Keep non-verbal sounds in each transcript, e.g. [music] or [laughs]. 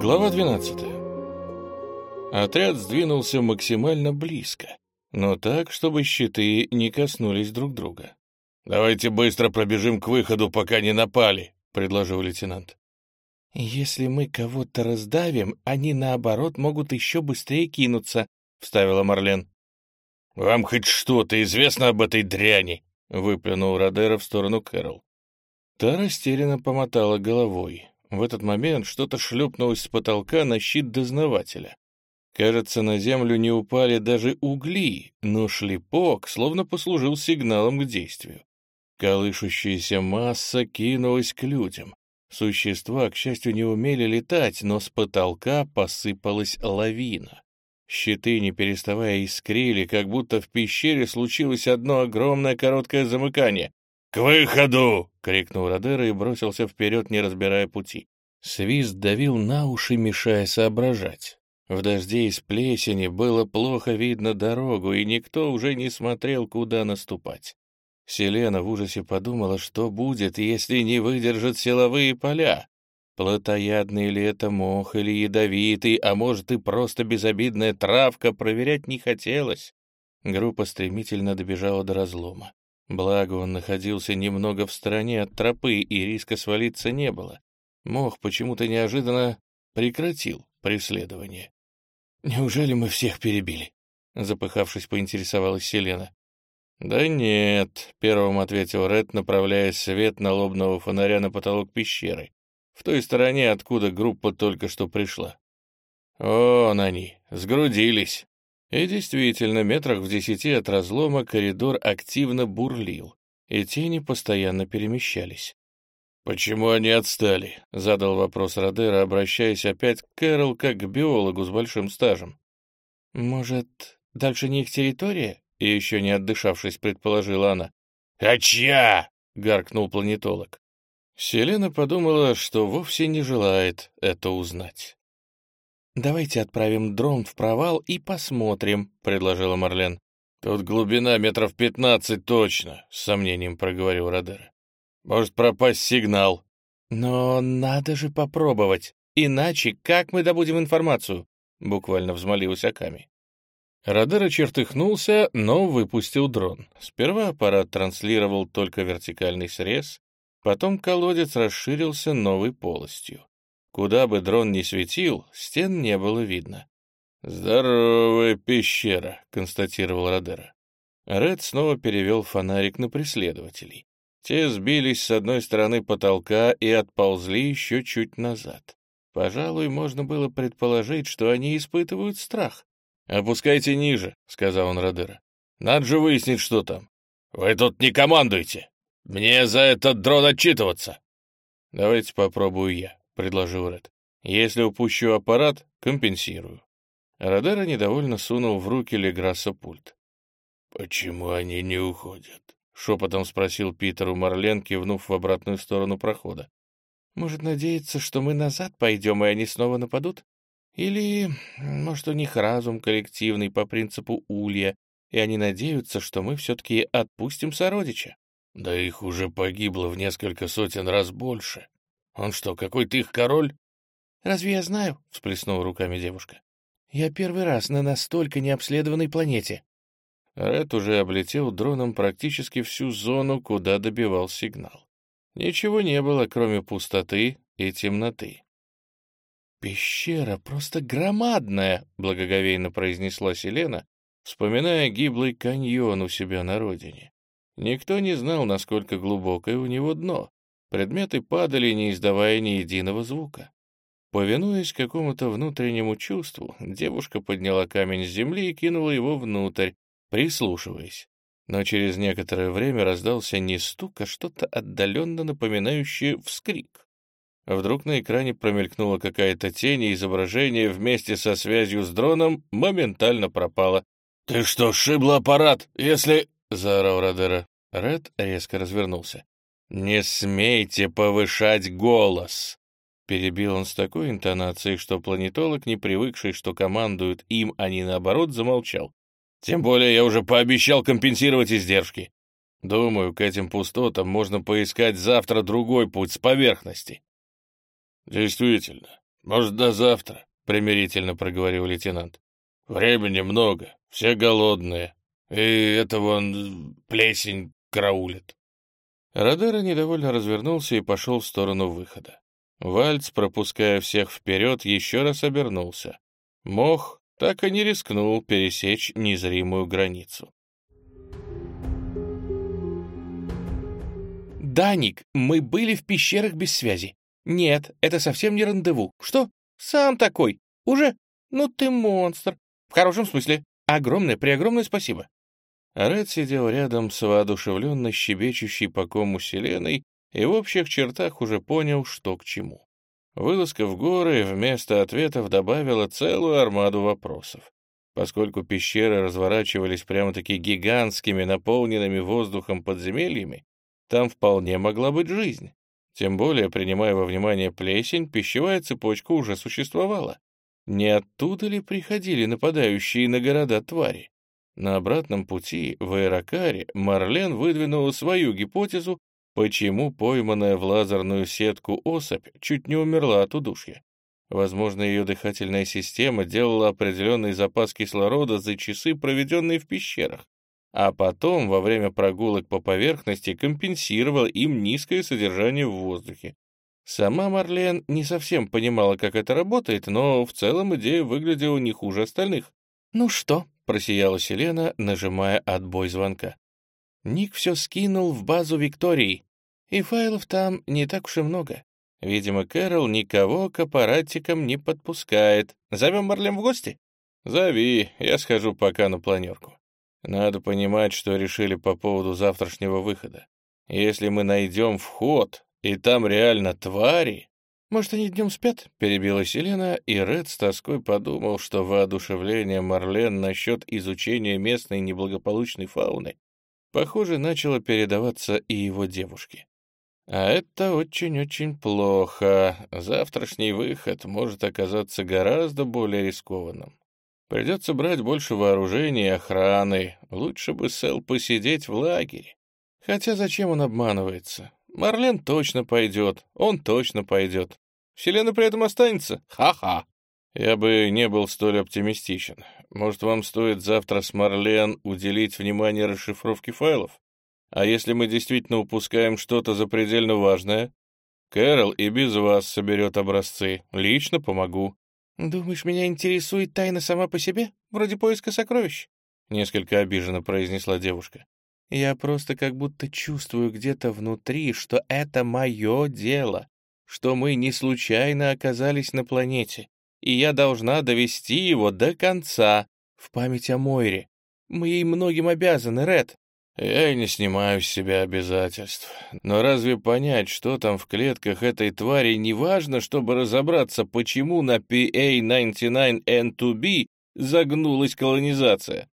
Глава 12. Отряд сдвинулся максимально близко, но так, чтобы щиты не коснулись друг друга. «Давайте быстро пробежим к выходу, пока не напали», — предложил лейтенант. «Если мы кого-то раздавим, они, наоборот, могут еще быстрее кинуться», — вставила Марлен. «Вам хоть что-то известно об этой дряни?» — выплюнул Родера в сторону Кэрол. Та растерянно помотала головой. В этот момент что-то шлепнулось с потолка на щит дознавателя. Кажется, на землю не упали даже угли, но шлепок словно послужил сигналом к действию. Колышущаяся масса кинулась к людям. Существа, к счастью, не умели летать, но с потолка посыпалась лавина. Щиты, не переставая, искрили, как будто в пещере случилось одно огромное короткое замыкание. «К выходу!» — крикнул Родера и бросился вперед, не разбирая пути. Свист давил на уши, мешая соображать. В дожде из плесени было плохо видно дорогу, и никто уже не смотрел, куда наступать. Селена в ужасе подумала, что будет, если не выдержат силовые поля. Плотоядный ли это мох или ядовитый, а может и просто безобидная травка, проверять не хотелось. Группа стремительно добежала до разлома. Благо он находился немного в стороне от тропы, и риска свалиться не было. Мох почему-то неожиданно прекратил преследование. «Неужели мы всех перебили?» Запыхавшись, поинтересовалась Селена. «Да нет», — первым ответил Ред, направляя свет налобного фонаря на потолок пещеры, в той стороне, откуда группа только что пришла. «Вон они, сгрудились». И действительно, метрах в десяти от разлома коридор активно бурлил, и тени постоянно перемещались. «Почему они отстали?» — задал вопрос Родера, обращаясь опять к Кэрол как к биологу с большим стажем. «Может, дальше не их территория?» — и еще не отдышавшись, предположила она. «А чья?» — гаркнул планетолог. Селена подумала, что вовсе не желает это узнать. «Давайте отправим дрон в провал и посмотрим», — предложила Марлен. «Тут глубина метров пятнадцать точно», — с сомнением проговорил Родер. «Может пропасть сигнал». «Но надо же попробовать, иначе как мы добудем информацию?» — буквально взмолилась Аками. Радар чертыхнулся, но выпустил дрон. Сперва аппарат транслировал только вертикальный срез, потом колодец расширился новой полостью. Куда бы дрон ни светил, стен не было видно. «Здоровая пещера», — констатировал Родера. Ред снова перевел фонарик на преследователей. Те сбились с одной стороны потолка и отползли еще чуть назад. Пожалуй, можно было предположить, что они испытывают страх. «Опускайте ниже», — сказал он Родера. «Надо же выяснить, что там». «Вы тут не командуйте! Мне за этот дрон отчитываться!» «Давайте попробую я», — предложил Ред. «Если упущу аппарат, компенсирую». Радара недовольно сунул в руки Леграсса пульт. «Почему они не уходят?» — шепотом спросил Питер у Марлен, кивнув в обратную сторону прохода. «Может, надеяться, что мы назад пойдем, и они снова нападут? Или, может, у них разум коллективный по принципу улья, и они надеются, что мы все-таки отпустим сородича?» «Да их уже погибло в несколько сотен раз больше», он что, какой-то их король?» «Разве я знаю?» — всплеснула руками девушка. «Я первый раз на настолько необследованной планете». Ред уже облетел дроном практически всю зону, куда добивал сигнал. Ничего не было, кроме пустоты и темноты. «Пещера просто громадная!» — благоговейно произнесла Селена, вспоминая гиблый каньон у себя на родине. Никто не знал, насколько глубокое у него дно, Предметы падали, не издавая ни единого звука. Повинуясь какому-то внутреннему чувству, девушка подняла камень с земли и кинула его внутрь, прислушиваясь. Но через некоторое время раздался не стук, а что-то отдаленно напоминающее вскрик. Вдруг на экране промелькнула какая-то тень, и изображение вместе со связью с дроном моментально пропало. «Ты что, шибла аппарат, если...» — заорал Родера. Ред резко развернулся. «Не смейте повышать голос!» Перебил он с такой интонацией, что планетолог, не привыкший, что командуют им, а не наоборот, замолчал. «Тем более я уже пообещал компенсировать издержки. Думаю, к этим пустотам можно поискать завтра другой путь с поверхности». «Действительно, «Может, до завтра», — примирительно проговорил лейтенант. «Времени много, все голодные, и это вон плесень караулит». Родера недовольно развернулся и пошел в сторону выхода. Вальц, пропуская всех вперед, еще раз обернулся. Мох так и не рискнул пересечь незримую границу. «Даник, мы были в пещерах без связи. Нет, это совсем не рандеву. Что? Сам такой. Уже? Ну ты монстр. В хорошем смысле. Огромное-преогромное спасибо». Ред сидел рядом с воодушевленно щебечущей по кому Селеной и в общих чертах уже понял, что к чему. Вылазка в горы вместо ответов добавила целую армаду вопросов. Поскольку пещеры разворачивались прямо-таки гигантскими, наполненными воздухом подземельями, там вполне могла быть жизнь. Тем более, принимая во внимание плесень, пищевая цепочка уже существовала. Не оттуда ли приходили нападающие на города твари? На обратном пути в Аэрокаре Марлен выдвинула свою гипотезу, почему пойманная в лазерную сетку особь чуть не умерла от удушья. Возможно, ее дыхательная система делала определенный запас кислорода за часы, проведенные в пещерах, а потом, во время прогулок по поверхности, компенсировала им низкое содержание в воздухе. Сама Марлен не совсем понимала, как это работает, но в целом идея выглядела не хуже остальных. «Ну что?» — просияла Селена, нажимая отбой звонка. Ник все скинул в базу Виктории, и файлов там не так уж и много. Видимо, Кэрол никого к аппаратикам не подпускает. Зовем Марлен в гости? Зови, я схожу пока на планерку. Надо понимать, что решили по поводу завтрашнего выхода. Если мы найдем вход, и там реально твари... Может, они днем спят? Перебила Селена, и Ред с тоской подумал, что воодушевление Марлен насчет изучения местной неблагополучной фауны, похоже, начало передаваться и его девушке. А это очень-очень плохо. Завтрашний выход может оказаться гораздо более рискованным. Придется брать больше вооружения и охраны. Лучше бы Сэл посидеть в лагере. Хотя зачем он обманывается? Марлен точно пойдет, он точно пойдет. Селена при этом останется? Ха-ха. Я бы не был столь оптимистичен. Может, вам стоит завтра с Марлен уделить внимание расшифровке файлов? А если мы действительно упускаем что-то запредельно важное? Кэрол и без вас соберет образцы. Лично помогу. «Думаешь, меня интересует тайна сама по себе, вроде поиска сокровищ?» — несколько обиженно произнесла девушка. «Я просто как будто чувствую где-то внутри, что это мое дело, что мы не случайно оказались на планете, и я должна довести его до конца, в память о Мойре. Мы ей многим обязаны, Ред. Я и не снимаю с себя обязательств. Но разве понять, что там в клетках этой твари, не важно, чтобы разобраться, почему на PA-99N2B загнулась колонизация?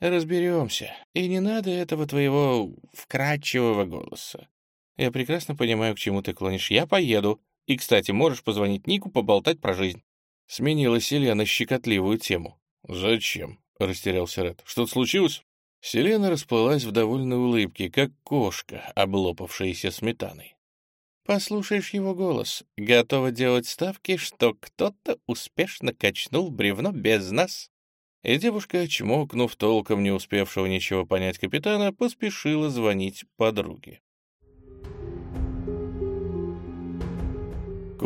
Разберемся. И не надо этого твоего вкрадчивого голоса. Я прекрасно понимаю, к чему ты клонишь. Я поеду. И, кстати, можешь позвонить Нику, поболтать про жизнь. Сменила Селена щекотливую тему. «Зачем?» — растерялся Ред. «Что-то случилось?» Селена расплылась в довольной улыбке, как кошка, облопавшаяся сметаной. Послушаешь его голос, готова делать ставки, что кто-то успешно качнул бревно без нас. И девушка, чмокнув толком не успевшего ничего понять капитана, поспешила звонить подруге.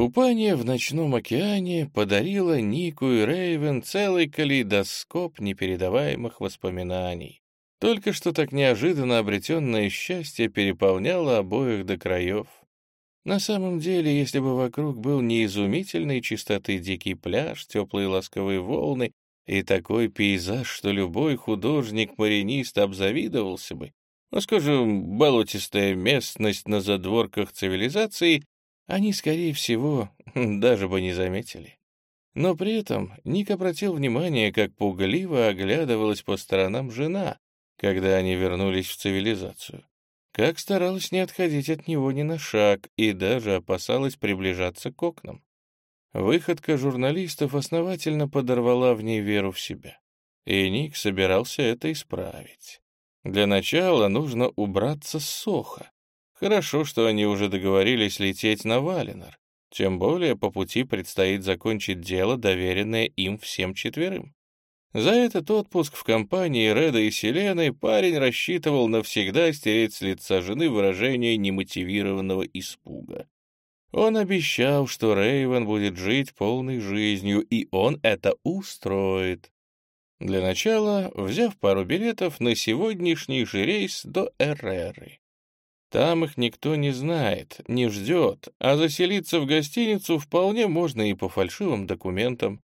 Купание в ночном океане подарило Нику и Рейвен целый калейдоскоп непередаваемых воспоминаний. Только что так неожиданно обретенное счастье переполняло обоих до краев. На самом деле, если бы вокруг был не изумительной чистоты дикий пляж, теплые ласковые волны и такой пейзаж, что любой художник-маринист обзавидовался бы, ну, скажем, болотистая местность на задворках цивилизации, они, скорее всего, [laughs] даже бы не заметили. Но при этом Ник обратил внимание, как пугливо оглядывалась по сторонам жена, когда они вернулись в цивилизацию. Как старалась не отходить от него ни на шаг и даже опасалась приближаться к окнам. Выходка журналистов основательно подорвала в ней веру в себя. И Ник собирался это исправить. Для начала нужно убраться с Соха. Хорошо, что они уже договорились лететь на Валенор. Тем более по пути предстоит закончить дело, доверенное им всем четверым. За этот отпуск в компании Реда и Селены парень рассчитывал навсегда стереть с лица жены выражение немотивированного испуга. Он обещал, что Рейвен будет жить полной жизнью, и он это устроит. Для начала, взяв пару билетов на сегодняшний же рейс до Эреры. Там их никто не знает, не ждет, а заселиться в гостиницу вполне можно и по фальшивым документам.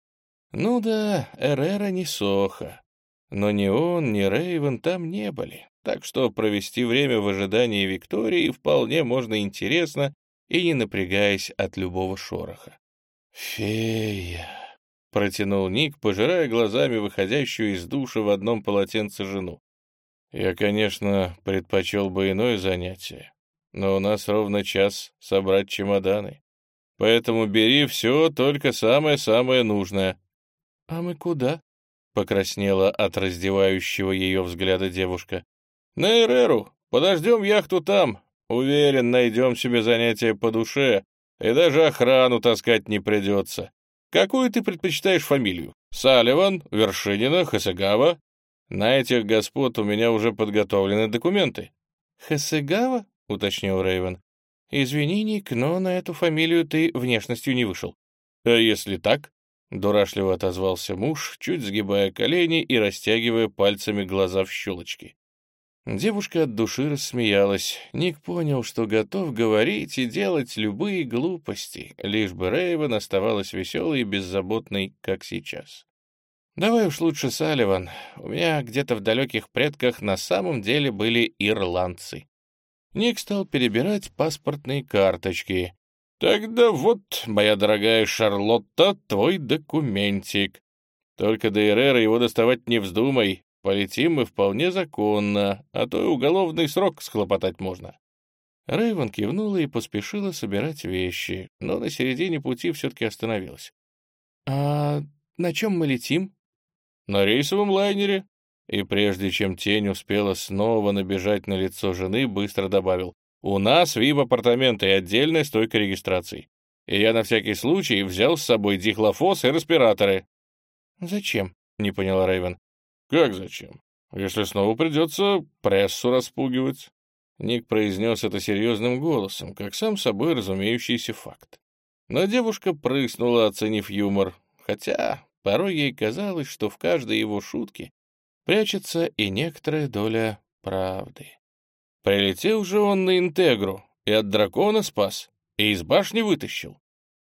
Ну да, Эрера не Соха. Но ни он, ни Рейвен там не были, так что провести время в ожидании Виктории вполне можно интересно и не напрягаясь от любого шороха. «Фея!» — протянул Ник, пожирая глазами выходящую из душа в одном полотенце жену. «Я, конечно, предпочел бы иное занятие, но у нас ровно час собрать чемоданы. Поэтому бери все, только самое-самое нужное. «А мы куда?» — покраснела от раздевающего ее взгляда девушка. «На Эреру. Подождем яхту там. Уверен, найдем себе занятие по душе, и даже охрану таскать не придется. Какую ты предпочитаешь фамилию? Салливан, Вершинина, Хасагава? На этих господ у меня уже подготовлены документы». «Хасагава?» — уточнил Рейвен. «Извини, Ник, но на эту фамилию ты внешностью не вышел». «А если так?» Дурашливо отозвался муж, чуть сгибая колени и растягивая пальцами глаза в щелочки. Девушка от души рассмеялась. Ник понял, что готов говорить и делать любые глупости, лишь бы Рейвен оставалась веселой и беззаботной, как сейчас. «Давай уж лучше, Салливан. У меня где-то в далеких предках на самом деле были ирландцы». Ник стал перебирать паспортные карточки. Тогда вот, моя дорогая Шарлотта, твой документик. Только до Эрера его доставать не вздумай. Полетим мы вполне законно, а то и уголовный срок схлопотать можно. Рэйвен кивнула и поспешила собирать вещи, но на середине пути все-таки остановилась. «А на чем мы летим?» «На рейсовом лайнере». И прежде чем тень успела снова набежать на лицо жены, быстро добавил. У нас вип-апартаменты и отдельная стойка регистрации. И я на всякий случай взял с собой дихлофос и респираторы». «Зачем?» — не поняла Рэйвен. «Как зачем? Если снова придется прессу распугивать». Ник произнес это серьезным голосом, как сам собой разумеющийся факт. Но девушка прыснула, оценив юмор, хотя порой ей казалось, что в каждой его шутке прячется и некоторая доля правды. Прилетел же он на Интегру, и от дракона спас, и из башни вытащил.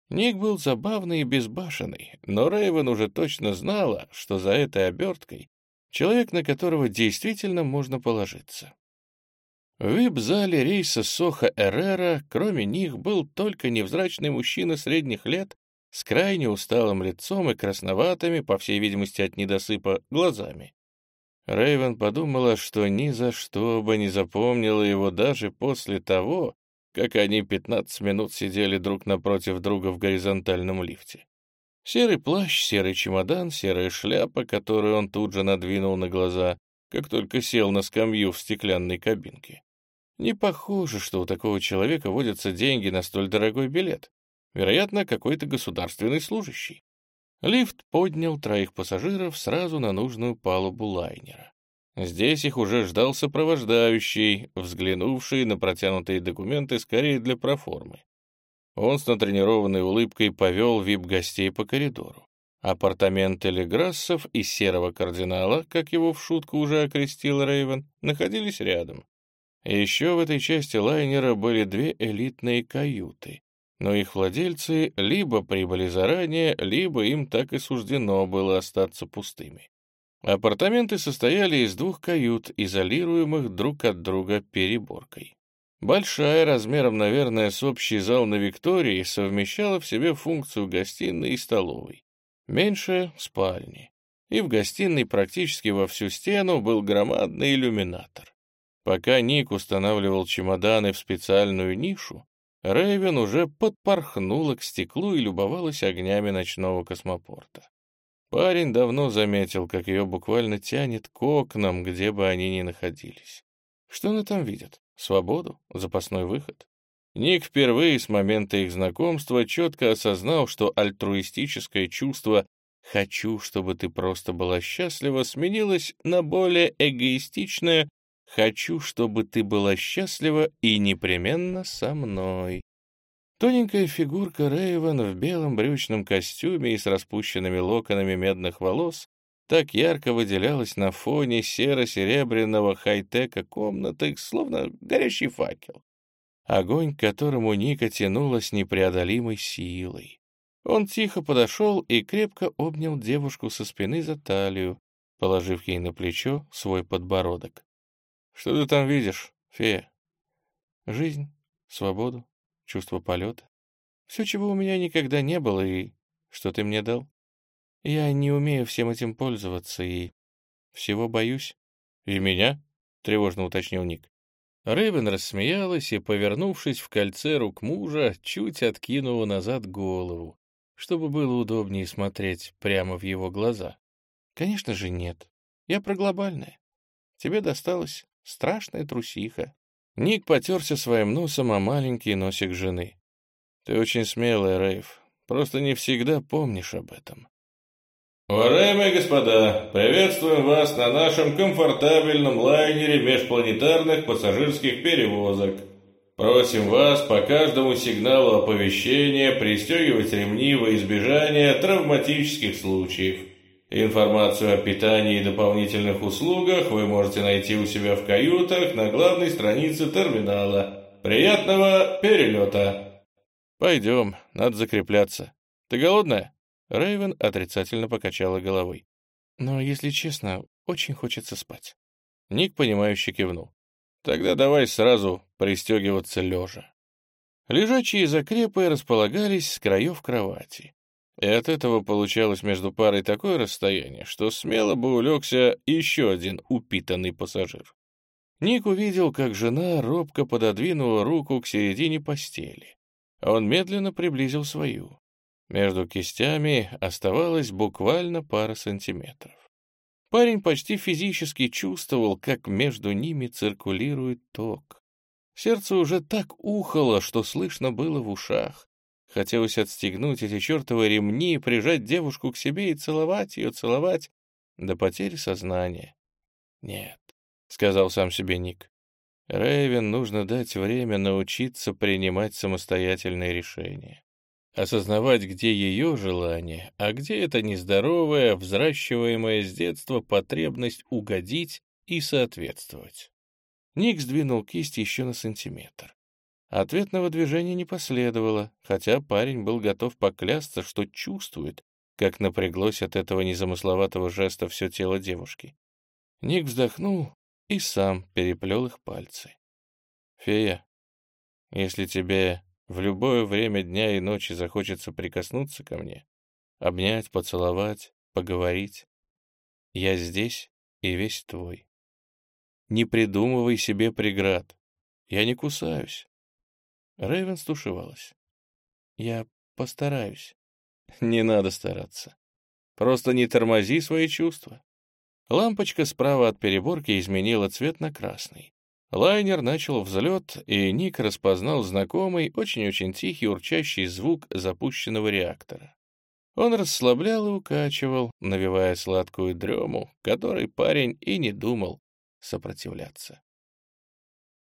Ник был забавный и безбашенный, но Рейвен уже точно знала, что за этой оберткой человек, на которого действительно можно положиться. В вип-зале рейса Соха-Эрера, кроме них, был только невзрачный мужчина средних лет с крайне усталым лицом и красноватыми, по всей видимости от недосыпа, глазами. Рэйвен подумала, что ни за что бы не запомнила его даже после того, как они 15 минут сидели друг напротив друга в горизонтальном лифте. Серый плащ, серый чемодан, серая шляпа, которую он тут же надвинул на глаза, как только сел на скамью в стеклянной кабинке. Не похоже, что у такого человека водятся деньги на столь дорогой билет. Вероятно, какой-то государственный служащий. Лифт поднял троих пассажиров сразу на нужную палубу лайнера. Здесь их уже ждал сопровождающий, взглянувший на протянутые документы скорее для проформы. Он с натренированной улыбкой повел вип-гостей по коридору. Апартаменты Леграссов и Серого Кардинала, как его в шутку уже окрестил Рейвен, находились рядом. Еще в этой части лайнера были две элитные каюты, но их владельцы либо прибыли заранее, либо им так и суждено было остаться пустыми. Апартаменты состояли из двух кают, изолируемых друг от друга переборкой. Большая, размером, наверное, с общий зал на Виктории, совмещала в себе функцию гостиной и столовой. Меньшая — спальни. И в гостиной практически во всю стену был громадный иллюминатор. Пока Ник устанавливал чемоданы в специальную нишу, Рэйвен уже подпорхнула к стеклу и любовалась огнями ночного космопорта. Парень давно заметил, как ее буквально тянет к окнам, где бы они ни находились. Что она там видит? Свободу? Запасной выход? Ник впервые с момента их знакомства четко осознал, что альтруистическое чувство «хочу, чтобы ты просто была счастлива» сменилось на более эгоистичное «хочу, чтобы ты была счастлива и непременно со мной». Тоненькая фигурка Рэйвен в белом брючном костюме и с распущенными локонами медных волос так ярко выделялась на фоне серо-серебряного хай-тека комнаты, словно горящий факел. Огонь, к которому Ника тянулась непреодолимой силой. Он тихо подошел и крепко обнял девушку со спины за талию, положив ей на плечо свой подбородок. «Что ты там видишь, фея?» «Жизнь, свободу, чувство полета. Все, чего у меня никогда не было, и что ты мне дал. Я не умею всем этим пользоваться и всего боюсь». «И меня?» — тревожно уточнил Ник. Рэйвен рассмеялась и, повернувшись в кольце рук мужа, чуть откинула назад голову, чтобы было удобнее смотреть прямо в его глаза. «Конечно же нет. Я про глобальное. Тебе досталась страшная трусиха». Ник потерся своим носом о маленький носик жены. «Ты очень смелая, Рейв. Просто не всегда помнишь об этом. Уважаемые господа, приветствуем вас на нашем комфортабельном лайнере межпланетарных пассажирских перевозок. Просим вас по каждому сигналу оповещения пристегивать ремни во избежание травматических случаев. Информацию о питании и дополнительных услугах вы можете найти у себя в каютах на главной странице терминала. Приятного перелета! Пойдем, надо закрепляться. Ты голодная? Рэйвен отрицательно покачала головой. «Но, если честно, очень хочется спать». Ник, понимающе кивнул. «Тогда давай сразу пристегиваться лежа». Лежачие закрепы располагались с краев кровати. И от этого получалось между парой такое расстояние, что смело бы улегся еще один упитанный пассажир. Ник увидел, как жена робко пододвинула руку к середине постели. Он медленно приблизил свою. Между кистями оставалось буквально пара сантиметров. Парень почти физически чувствовал, как между ними циркулирует ток. Сердце уже так ухало, что слышно было в ушах. Хотелось отстегнуть эти чертовы ремни, прижать девушку к себе и целовать ее, целовать до потери сознания. «Нет», — сказал сам себе Ник. Рэйвен нужно дать время научиться принимать самостоятельные решения осознавать, где ее желание, а где это нездоровая, взращиваемая с детства потребность угодить и соответствовать. Ник сдвинул кисть еще на сантиметр. Ответного движения не последовало, хотя парень был готов поклясться, что чувствует, как напряглось от этого незамысловатого жеста все тело девушки. Ник вздохнул и сам переплел их пальцы. «Фея, если тебе в любое время дня и ночи захочется прикоснуться ко мне, обнять, поцеловать, поговорить. Я здесь и весь твой. Не придумывай себе преград. Я не кусаюсь. Рэйвен стушевалась. Я постараюсь. Не надо стараться. Просто не тормози свои чувства. Лампочка справа от переборки изменила цвет на красный. Лайнер начал взлет, и Ник распознал знакомый, очень-очень тихий урчащий звук запущенного реактора. Он расслаблял и укачивал, навевая сладкую дрему, которой парень и не думал сопротивляться.